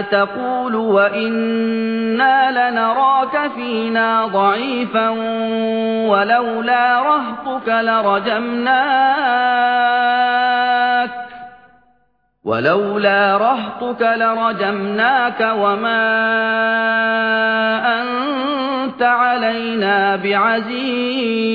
تقول وإنا لنراك فينا ضعيفا ولولا رهطك لرجمناك ولولا رهطك لرجمناك وما أنت علينا بعزيز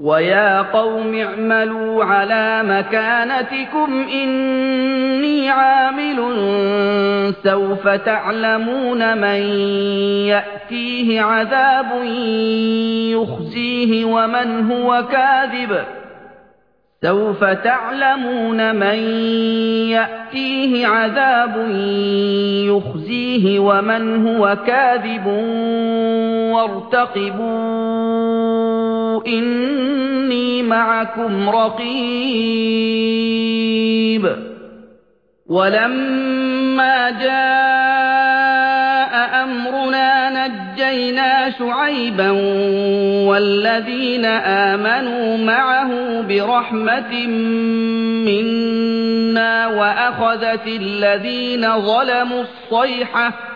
وَيَا قَوْمِ اعْمَلُوا عَلَى مَكَانَتِكُمْ إِنِّي عَامِلٌ سَوْفَ تَعْلَمُونَ مَن يَأْتِيهِ عَذَابٌ يُخْزِيهِ وَمَنْ هُوَ كَاذِبٌ سَوْفَ تَعْلَمُونَ مَن يَأْتِيهِ عَذَابٌ يُخْزِيهِ وَمَنْ هُوَ كَاذِبٌ وَارْتَقِبُوا إِنِّي مَعَكُمْ رَقِيبٌ. وَلَمَّا جَاءَ أَمْرُنَا نَجَّيْنَا شُعَيْبًا وَالَّذِينَ آمَنُوا مَعَهُ بِرَحْمَةٍ مِنَّا وَأَخَذَتِ الَّذِينَ ظَلَمُوا الصَّيْحَةُ